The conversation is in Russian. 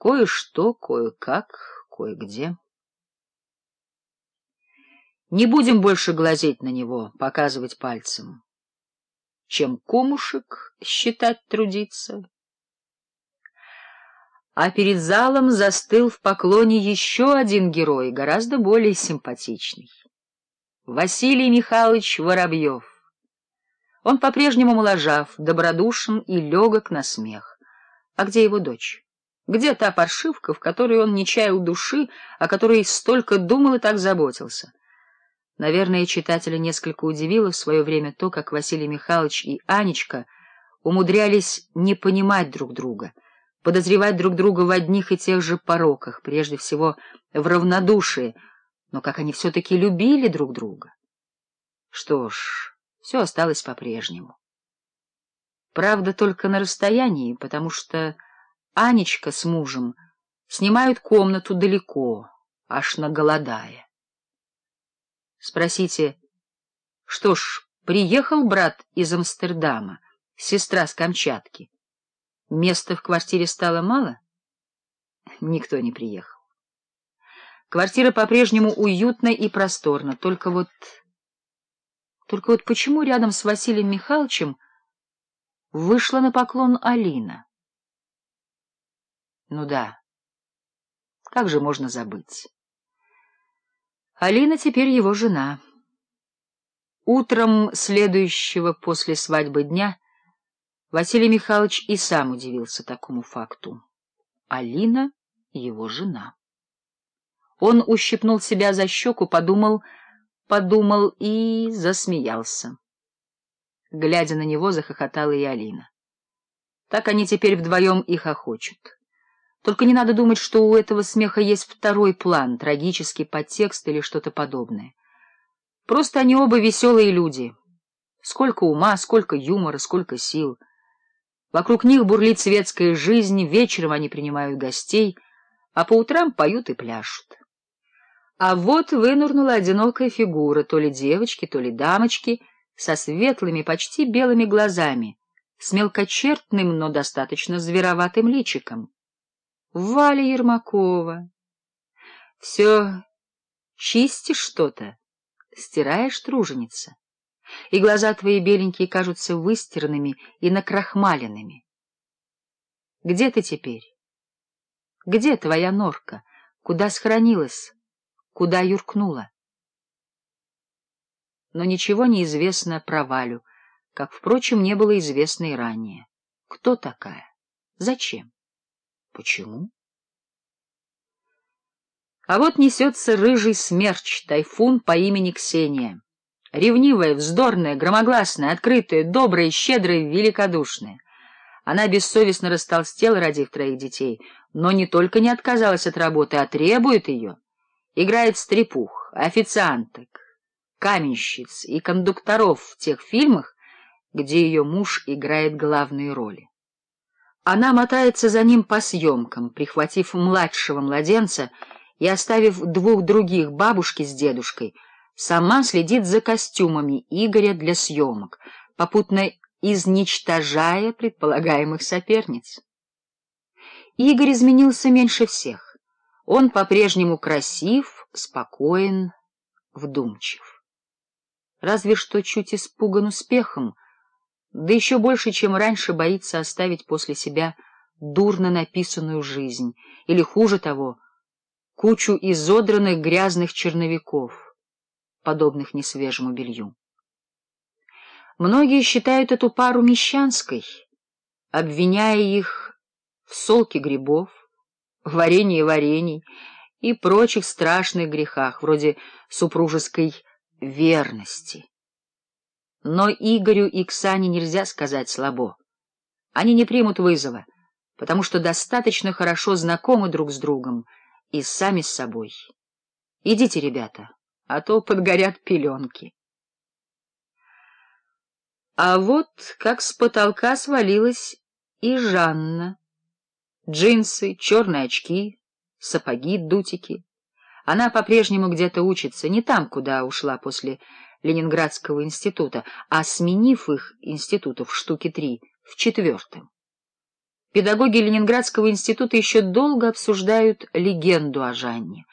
кое-что, кое-как, кое-где. Не будем больше глазеть на него, показывать пальцем. Чем комушек считать трудиться? А перед залом застыл в поклоне еще один герой, гораздо более симпатичный. Василий Михайлович Воробьев. Он по-прежнему моложав, добродушен и легок на смех. А где его дочь? Где та паршивка, в которой он не чаял души, о которой столько думал и так заботился? Наверное, читателя несколько удивило в свое время то, как Василий Михайлович и Анечка умудрялись не понимать друг друга, подозревать друг друга в одних и тех же пороках, прежде всего в равнодушии, но как они все-таки любили друг друга. Что ж, все осталось по-прежнему. Правда, только на расстоянии, потому что... Анечка с мужем снимают комнату далеко, аж на голодая. Спросите, что ж, приехал брат из Амстердама, сестра с Камчатки. Места в квартире стало мало? Никто не приехал. Квартира по-прежнему уютна и просторна, только вот... Только вот почему рядом с Василием Михайловичем вышла на поклон Алина? Ну да. Как же можно забыть? Алина теперь его жена. Утром следующего после свадьбы дня Василий Михайлович и сам удивился такому факту. Алина — его жена. Он ущипнул себя за щеку, подумал, подумал и засмеялся. Глядя на него, захохотала и Алина. Так они теперь вдвоем их хохочут. Только не надо думать, что у этого смеха есть второй план, трагический подтекст или что-то подобное. Просто они оба веселые люди. Сколько ума, сколько юмора, сколько сил. Вокруг них бурлит светская жизнь, вечером они принимают гостей, а по утрам поют и пляшут. А вот вынурнула одинокая фигура, то ли девочки, то ли дамочки, со светлыми, почти белыми глазами, с мелкочертным, но достаточно звероватым личиком. Валя Ермакова. Все чистишь что-то, стираешь труженица, и глаза твои беленькие кажутся выстиранными и накрахмаленными. Где ты теперь? Где твоя норка? Куда схоронилась? Куда юркнула? Но ничего не известно про Валю, как, впрочем, не было известно и ранее. Кто такая? Зачем? Почему? А вот несется рыжий смерч, тайфун по имени Ксения. Ревнивая, вздорная, громогласная, открытая, добрая, щедрая, великодушная. Она бессовестно растолстела, родив троих детей, но не только не отказалась от работы, а требует ее. Играет стрепух, официанток, каменщиц и кондукторов в тех фильмах, где ее муж играет главные роли. Она мотается за ним по съемкам, прихватив младшего младенца и оставив двух других бабушки с дедушкой, сама следит за костюмами Игоря для съемок, попутно изничтожая предполагаемых соперниц. Игорь изменился меньше всех. Он по-прежнему красив, спокоен, вдумчив. Разве что чуть испуган успехом, да еще больше, чем раньше, боится оставить после себя дурно написанную жизнь, или, хуже того, кучу изодранных грязных черновиков, подобных несвежему белью. Многие считают эту пару мещанской, обвиняя их в солке грибов, варенье варений и прочих страшных грехах, вроде супружеской верности. Но Игорю и Ксане нельзя сказать слабо. Они не примут вызова, потому что достаточно хорошо знакомы друг с другом и сами с собой. Идите, ребята, а то подгорят пеленки. А вот как с потолка свалилась и Жанна. Джинсы, черные очки, сапоги, дутики. Она по-прежнему где-то учится, не там, куда ушла после Ленинградского института, а сменив их институтов в штуке три, в четвертом. Педагоги Ленинградского института еще долго обсуждают легенду о Жанне.